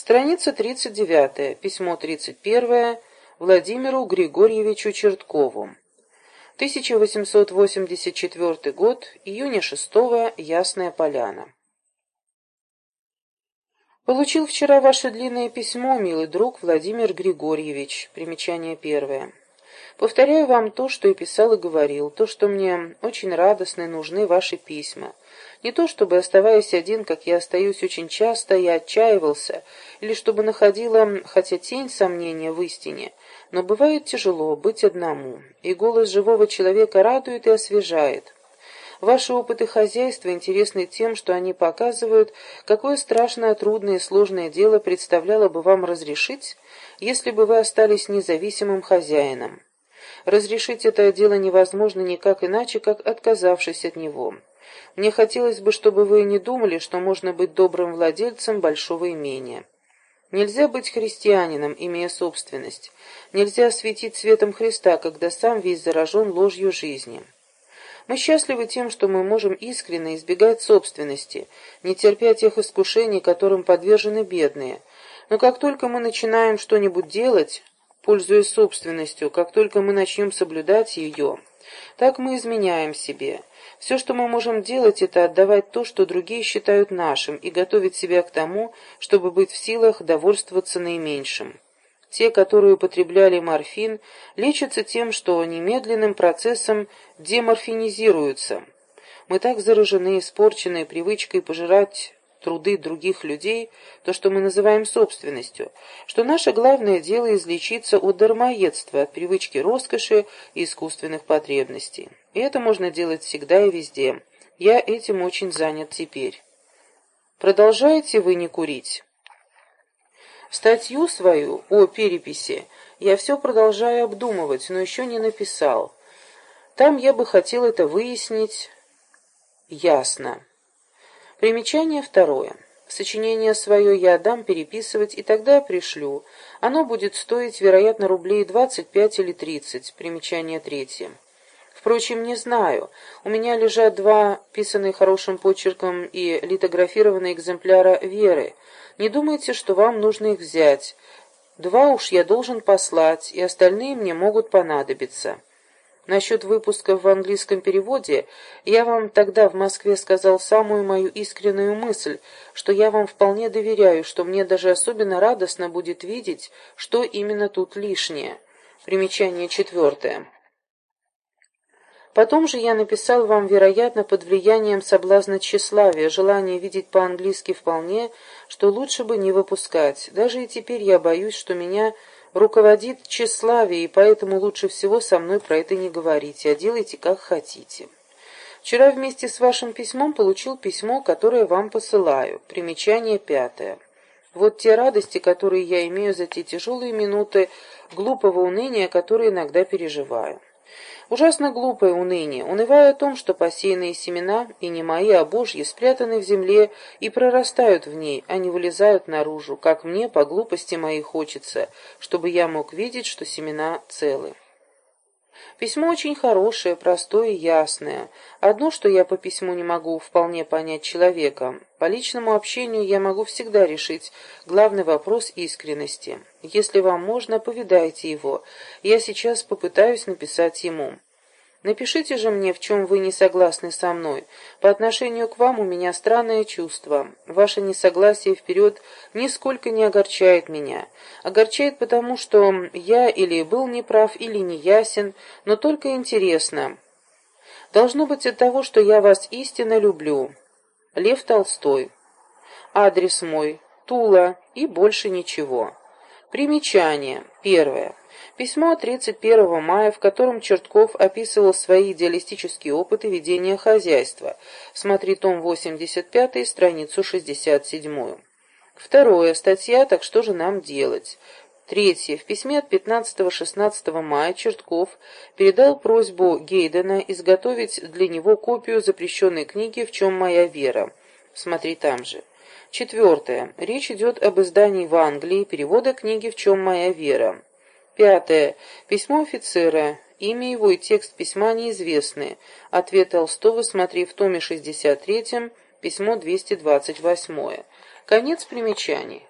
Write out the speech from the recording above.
Страница 39, письмо 31 Владимиру Григорьевичу Черткову. 1884 год, июня 6 Ясная Поляна. Получил вчера ваше длинное письмо, милый друг Владимир Григорьевич. Примечание первое. Повторяю вам то, что и писал и говорил, то, что мне очень радостны и нужны ваши письма. Не то, чтобы, оставаясь один, как я остаюсь очень часто, я отчаивался, или чтобы находила хотя тень сомнения в истине, но бывает тяжело быть одному, и голос живого человека радует и освежает. Ваши опыты хозяйства интересны тем, что они показывают, какое страшное, трудное и сложное дело представляло бы вам разрешить, если бы вы остались независимым хозяином. Разрешить это дело невозможно никак иначе, как отказавшись от него. Мне хотелось бы, чтобы вы не думали, что можно быть добрым владельцем большого имения. Нельзя быть христианином, имея собственность. Нельзя светить светом Христа, когда сам весь заражен ложью жизни. Мы счастливы тем, что мы можем искренне избегать собственности, не терпя тех искушений, которым подвержены бедные. Но как только мы начинаем что-нибудь делать, пользуясь собственностью, как только мы начнем соблюдать ее, так мы изменяем себе. Все, что мы можем делать, это отдавать то, что другие считают нашим, и готовить себя к тому, чтобы быть в силах довольствоваться наименьшим. Те, которые употребляли морфин, лечатся тем, что немедленным процессом деморфинизируются. Мы так заражены испорченной привычкой пожирать труды других людей, то, что мы называем собственностью, что наше главное дело излечиться от дармоедства, от привычки роскоши и искусственных потребностей. И это можно делать всегда и везде. Я этим очень занят теперь. Продолжаете вы не курить? Статью свою о переписи я все продолжаю обдумывать, но еще не написал. Там я бы хотел это выяснить ясно. Примечание второе. Сочинение свое я дам переписывать, и тогда пришлю. Оно будет стоить, вероятно, рублей 25 или 30. Примечание третье. Впрочем, не знаю. У меня лежат два писанные хорошим почерком и литографированные экземпляра «Веры». Не думайте, что вам нужно их взять. Два уж я должен послать, и остальные мне могут понадобиться. Насчет выпусков в английском переводе я вам тогда в Москве сказал самую мою искреннюю мысль, что я вам вполне доверяю, что мне даже особенно радостно будет видеть, что именно тут лишнее. Примечание четвертое. Потом же я написал вам, вероятно, под влиянием соблазна тщеславия, желание видеть по-английски вполне, что лучше бы не выпускать. Даже и теперь я боюсь, что меня руководит тщеславие, и поэтому лучше всего со мной про это не говорите, а делайте как хотите. Вчера вместе с вашим письмом получил письмо, которое вам посылаю. Примечание пятое. Вот те радости, которые я имею за те тяжелые минуты глупого уныния, которые иногда переживаю. Ужасно глупое уныние, унывая о том, что посеянные семена, и не мои, а Божьи, спрятаны в земле и прорастают в ней, а не вылезают наружу, как мне по глупости моей хочется, чтобы я мог видеть, что семена целы. Письмо очень хорошее, простое и ясное. Одно, что я по письму не могу вполне понять человека. По личному общению я могу всегда решить главный вопрос искренности. Если вам можно, повидайте его. Я сейчас попытаюсь написать ему. Напишите же мне, в чем вы не согласны со мной. По отношению к вам у меня странное чувство. Ваше несогласие вперед нисколько не огорчает меня. Огорчает потому, что я или был неправ, или неясен, но только интересно. Должно быть от того, что я вас истинно люблю. Лев Толстой. Адрес мой. Тула. И больше ничего. Примечание. Первое. Письмо 31 мая, в котором Чертков описывал свои идеалистические опыты ведения хозяйства. Смотри том 85, страницу 67. Второе. Статья «Так что же нам делать?» Третье. В письме от 15-16 мая Чертков передал просьбу Гейдена изготовить для него копию запрещенной книги «В чем моя вера?». Смотри там же. Четвертое. Речь идет об издании в Англии перевода книги «В чем моя вера?». Пятое. Письмо офицера. Имя его и текст письма неизвестны. Ответ Толстого смотри в томе 63, письмо 228. Конец примечаний.